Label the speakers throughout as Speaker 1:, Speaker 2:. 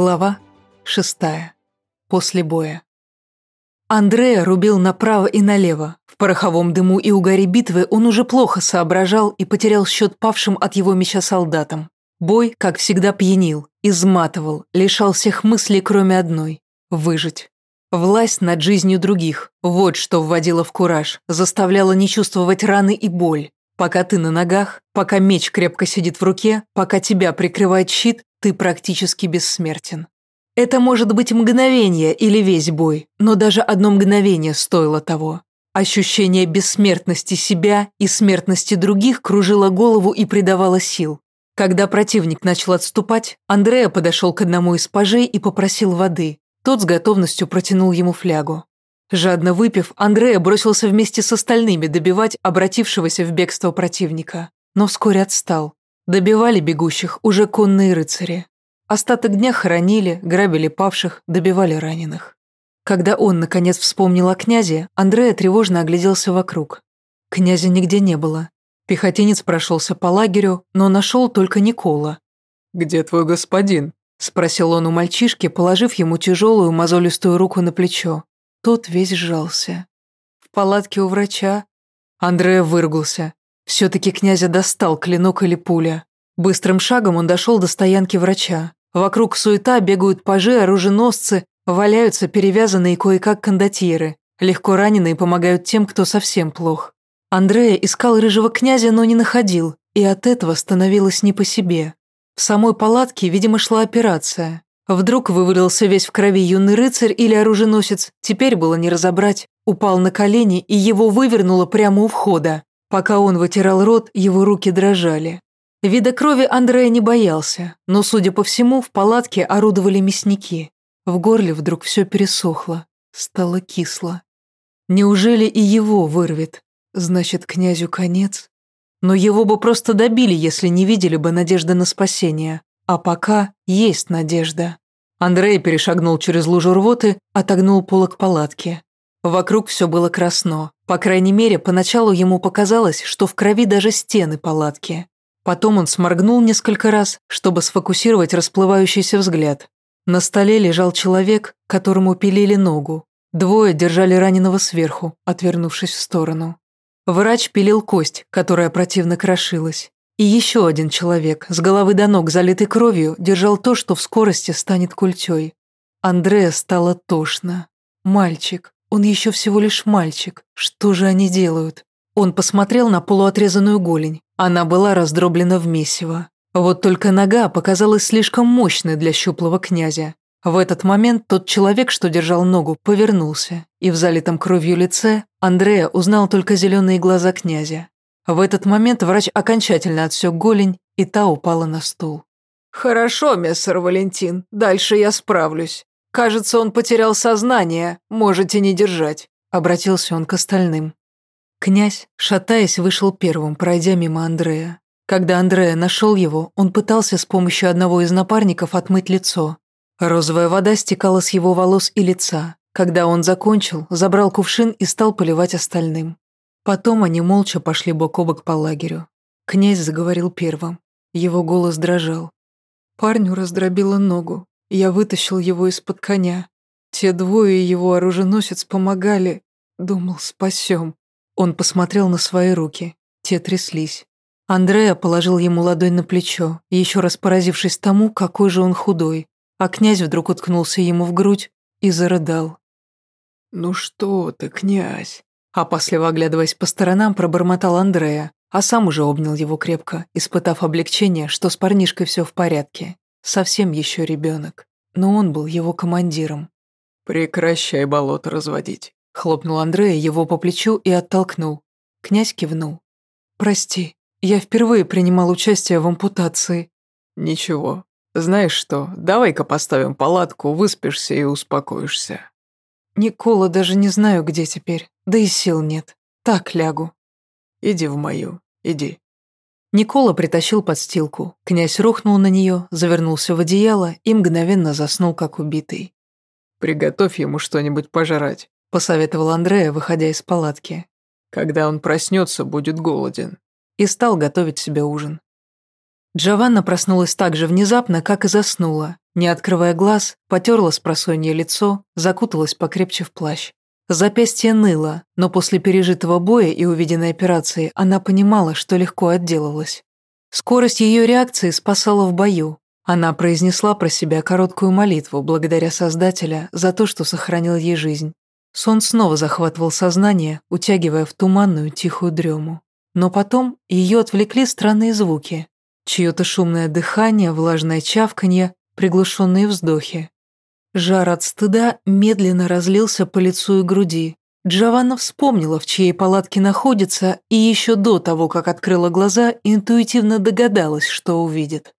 Speaker 1: Глава шестая. После боя. Андрея рубил направо и налево. В пороховом дыму и угаре битвы он уже плохо соображал и потерял счет павшим от его меча солдатам. Бой, как всегда, пьянил, изматывал, лишал всех мыслей, кроме одной – выжить. Власть над жизнью других – вот что вводило в кураж, заставляло не чувствовать раны и боль. Пока ты на ногах, пока меч крепко сидит в руке, пока тебя прикрывает щит, ты практически бессмертен. Это может быть мгновение или весь бой, но даже одно мгновение стоило того. Ощущение бессмертности себя и смертности других кружило голову и придавало сил. Когда противник начал отступать, Андреа подошел к одному из пажей и попросил воды. Тот с готовностью протянул ему флягу. Жадно выпив, Андреа бросился вместе с остальными добивать обратившегося в бегство противника, но вскоре отстал. Добивали бегущих уже конные рыцари. Остаток дня хоронили, грабили павших, добивали раненых. Когда он, наконец, вспомнил о князе, Андрея тревожно огляделся вокруг. Князя нигде не было. Пехотинец прошелся по лагерю, но нашел только Никола.
Speaker 2: «Где твой господин?»
Speaker 1: – спросил он у мальчишки, положив ему тяжелую мозолистую руку на плечо. Тот весь сжался. «В палатке у врача». Андрея выругался. Все-таки князя достал клинок или пуля. Быстрым шагом он дошел до стоянки врача. Вокруг суета бегают пажи, оруженосцы, валяются перевязанные кое-как кондотьеры. Легко раненые помогают тем, кто совсем плох. Андрея искал рыжего князя, но не находил, и от этого становилось не по себе. В самой палатке, видимо, шла операция. Вдруг вывалился весь в крови юный рыцарь или оруженосец, теперь было не разобрать. Упал на колени, и его вывернуло прямо у входа. Пока он вытирал рот, его руки дрожали. Вида крови Андрея не боялся, но, судя по всему, в палатке орудовали мясники. В горле вдруг все пересохло, стало кисло. Неужели и его вырвет? Значит, князю конец? Но его бы просто добили, если не видели бы надежды на спасение. А пока есть надежда. Андрей перешагнул через лужу рвоты, отогнул полок палатки. Вокруг все было красно. По крайней мере, поначалу ему показалось, что в крови даже стены палатки. Потом он сморгнул несколько раз, чтобы сфокусировать расплывающийся взгляд. На столе лежал человек, которому пилили ногу. Двое держали раненого сверху, отвернувшись в сторону. Врач пилил кость, которая противно крошилась. И еще один человек, с головы до ног залитый кровью, держал то, что в скорости станет культей. Андрея стало тошно. Мальчик, он еще всего лишь мальчик. Что же они делают? Он посмотрел на полуотрезанную голень. Она была раздроблена в месиво. Вот только нога показалась слишком мощной для щуплого князя. В этот момент тот человек, что держал ногу, повернулся, и в залитом кровью лице Андрея узнал только зеленые глаза князя. В этот момент врач окончательно отсек голень, и та упала на стул.
Speaker 3: «Хорошо, мистер Валентин, дальше я справлюсь. «Кажется, он потерял сознание, можете не держать», — обратился он к остальным.
Speaker 1: Князь, шатаясь, вышел первым, пройдя мимо Андрея. Когда Андрея нашел его, он пытался с помощью одного из напарников отмыть лицо. Розовая вода стекала с его волос и лица. Когда он закончил, забрал кувшин и стал поливать остальным. Потом они молча пошли бок о бок по лагерю. Князь заговорил первым. Его голос дрожал. Парню раздробило ногу. Я вытащил его из-под коня. Те двое его оруженосец помогали. Думал, спасем. Он посмотрел на свои руки. Те тряслись. Андреа положил ему ладонь на плечо, еще раз поразившись тому, какой же он худой. А князь вдруг уткнулся ему в грудь и зарыдал.
Speaker 2: «Ну что ты, князь?»
Speaker 1: Опасливо оглядываясь по сторонам, пробормотал Андрея, а сам уже обнял его крепко, испытав облегчение, что с парнишкой все в порядке. Совсем еще ребенок, но он был его командиром.
Speaker 2: «Прекращай болото разводить», —
Speaker 1: хлопнул Андрея его по плечу и оттолкнул. Князь кивнул. «Прости, я впервые принимал участие в ампутации».
Speaker 2: «Ничего. Знаешь что, давай-ка поставим палатку, выспишься и успокоишься».
Speaker 1: «Никола даже не знаю, где теперь, да и сил нет. Так лягу».
Speaker 2: «Иди в мою, иди».
Speaker 1: Никола притащил подстилку. Князь рухнул на нее, завернулся в одеяло и мгновенно заснул, как убитый.
Speaker 2: «Приготовь ему что-нибудь пожрать», — посоветовал Андрея, выходя из палатки. «Когда он проснется, будет голоден».
Speaker 1: И стал готовить себе ужин. Джованна проснулась так же внезапно, как и заснула. Не открывая глаз, потерла с просонья лицо, закуталась покрепче в плащ. Запястье ныло, но после пережитого боя и увиденной операции она понимала, что легко отделалась. Скорость ее реакции спасала в бою. Она произнесла про себя короткую молитву, благодаря Создателя за то, что сохранил ей жизнь. Сон снова захватывал сознание, утягивая в туманную тихую дрему. Но потом ее отвлекли странные звуки. Чье-то шумное дыхание, влажное чавканье, приглушенные вздохи. Жар от стыда медленно разлился по лицу и груди. Джованна вспомнила, в чьей палатке находится, и еще до того, как открыла глаза, интуитивно догадалась, что увидит.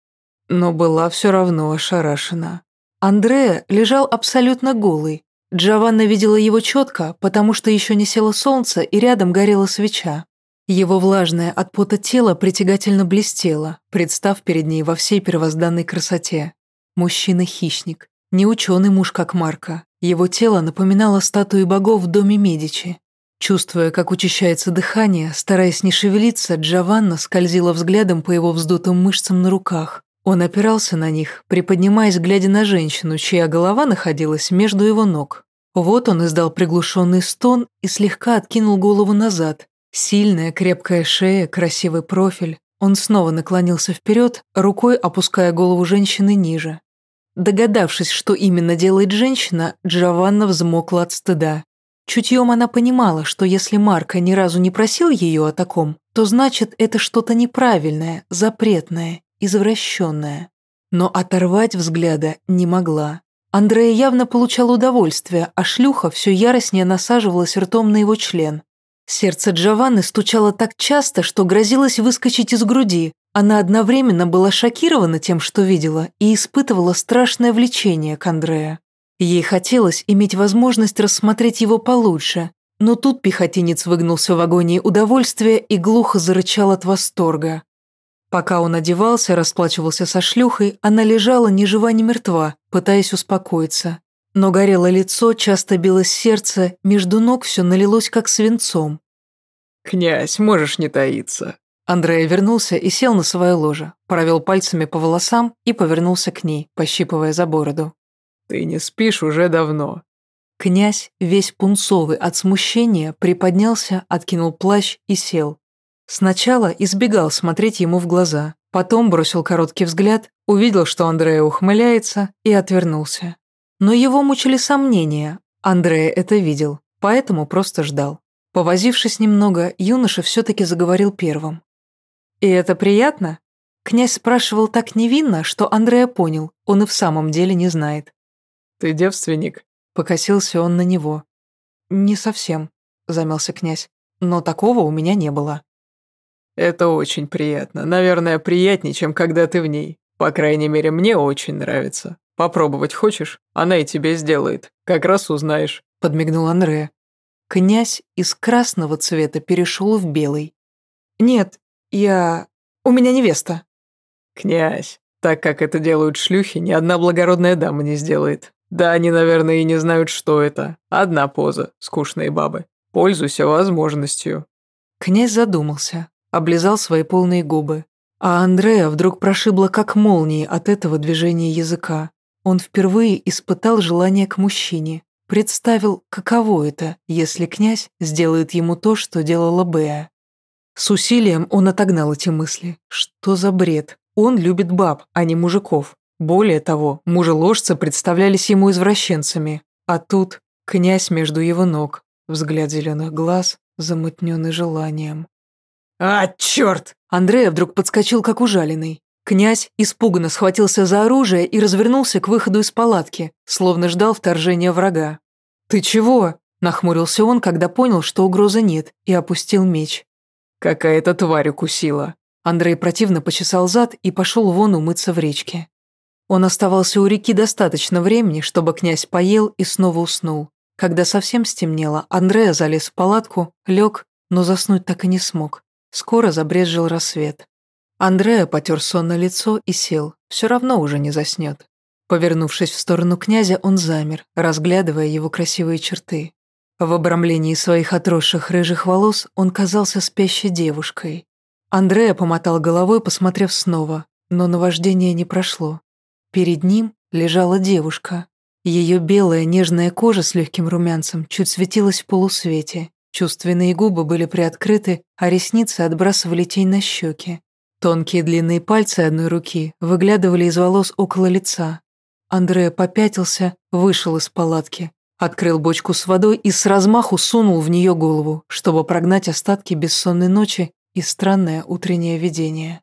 Speaker 1: Но была все равно ошарашена. Андреа лежал абсолютно голый. Джованна видела его четко, потому что еще не село солнце и рядом горела свеча. Его влажное от пота тело притягательно блестело, представ перед ней во всей первозданной красоте. Мужчина-хищник, не ученый муж, как Марка. Его тело напоминало статуи богов в доме Медичи. Чувствуя, как учащается дыхание, стараясь не шевелиться, Джованна скользила взглядом по его вздутым мышцам на руках. Он опирался на них, приподнимаясь, глядя на женщину, чья голова находилась между его ног. Вот он издал приглушенный стон и слегка откинул голову назад. Сильная, крепкая шея, красивый профиль. Он снова наклонился вперед, рукой опуская голову женщины ниже. Догадавшись, что именно делает женщина, Джованна взмокла от стыда. Чутьем она понимала, что если Марка ни разу не просил ее о таком, то значит это что-то неправильное, запретное, извращенное. Но оторвать взгляда не могла. Андрея явно получал удовольствие, а шлюха все яростнее насаживалась ртом на его член. Сердце Джованны стучало так часто, что грозилось выскочить из груди, она одновременно была шокирована тем, что видела, и испытывала страшное влечение к Андреа. Ей хотелось иметь возможность рассмотреть его получше, но тут пехотинец выгнулся в агонии удовольствия и глухо зарычал от восторга. Пока он одевался, расплачивался со шлюхой, она лежала ни жива, ни мертва, пытаясь успокоиться. Но горело лицо, часто билось сердце, между ног все налилось как свинцом.
Speaker 2: «Князь, можешь не таиться»,
Speaker 1: Андрей вернулся и сел на свое ложе, провел пальцами по волосам и повернулся к ней, пощипывая за бороду.
Speaker 2: «Ты не спишь уже давно».
Speaker 1: Князь, весь пунцовый от смущения, приподнялся, откинул плащ и сел. Сначала избегал смотреть ему в глаза, потом бросил короткий взгляд, увидел, что Андрея ухмыляется, и отвернулся. Но его мучили сомнения, Андрея это видел, поэтому просто ждал. Повозившись немного, юноша все-таки заговорил первым. «И это приятно?» Князь спрашивал так невинно, что Андрея понял, он и в самом деле не знает.
Speaker 2: «Ты девственник?»
Speaker 1: Покосился он на него. «Не совсем», — замялся князь, «но такого у меня не было».
Speaker 2: «Это очень приятно. Наверное, приятнее, чем когда ты в ней. По крайней мере, мне очень нравится. Попробовать хочешь? Она и тебе сделает. Как раз узнаешь», —
Speaker 1: подмигнул Андрея. Князь из красного цвета перешел в белый. «Нет, «Я... у меня невеста».
Speaker 2: «Князь, так как это делают шлюхи, ни одна благородная дама не сделает. Да, они, наверное, и не знают, что это. Одна поза, скучные бабы. Пользуйся возможностью».
Speaker 1: Князь задумался, облизал свои полные губы. А Андрея вдруг прошибло как молнии от этого движения языка. Он впервые испытал желание к мужчине. Представил, каково это, если князь сделает ему то, что делала Беа. С усилием он отогнал эти мысли. Что за бред? Он любит баб, а не мужиков. Более того, мужеложцы представлялись ему извращенцами. А тут князь между его ног, взгляд зеленых глаз, замутненный желанием.
Speaker 3: «А, черт!»
Speaker 1: Андрея вдруг подскочил, как ужаленный. Князь испуганно схватился за оружие и развернулся к выходу из палатки, словно ждал вторжения врага. «Ты чего?» – нахмурился он, когда понял, что угрозы нет, и опустил меч.
Speaker 2: Какая-то тварь укусила.
Speaker 1: Андрей противно почесал зад и пошел вон умыться в речке. Он оставался у реки достаточно времени, чтобы князь поел и снова уснул. Когда совсем стемнело, Андрея залез в палатку, лег, но заснуть так и не смог. Скоро забрезжил рассвет. Андрея потер сон на лицо и сел, все равно уже не заснет. Повернувшись в сторону князя, он замер, разглядывая его красивые черты. В обрамлении своих отросших рыжих волос он казался спящей девушкой. Андрея помотал головой, посмотрев снова, но наваждение не прошло. Перед ним лежала девушка. Ее белая нежная кожа с легким румянцем чуть светилась в полусвете. Чувственные губы были приоткрыты, а ресницы отбрасывали тень на щеки. Тонкие длинные пальцы одной руки выглядывали из волос около лица. Андреа попятился, вышел из палатки, открыл бочку с водой и с размаху сунул в нее голову, чтобы прогнать остатки бессонной ночи и странное утреннее видение.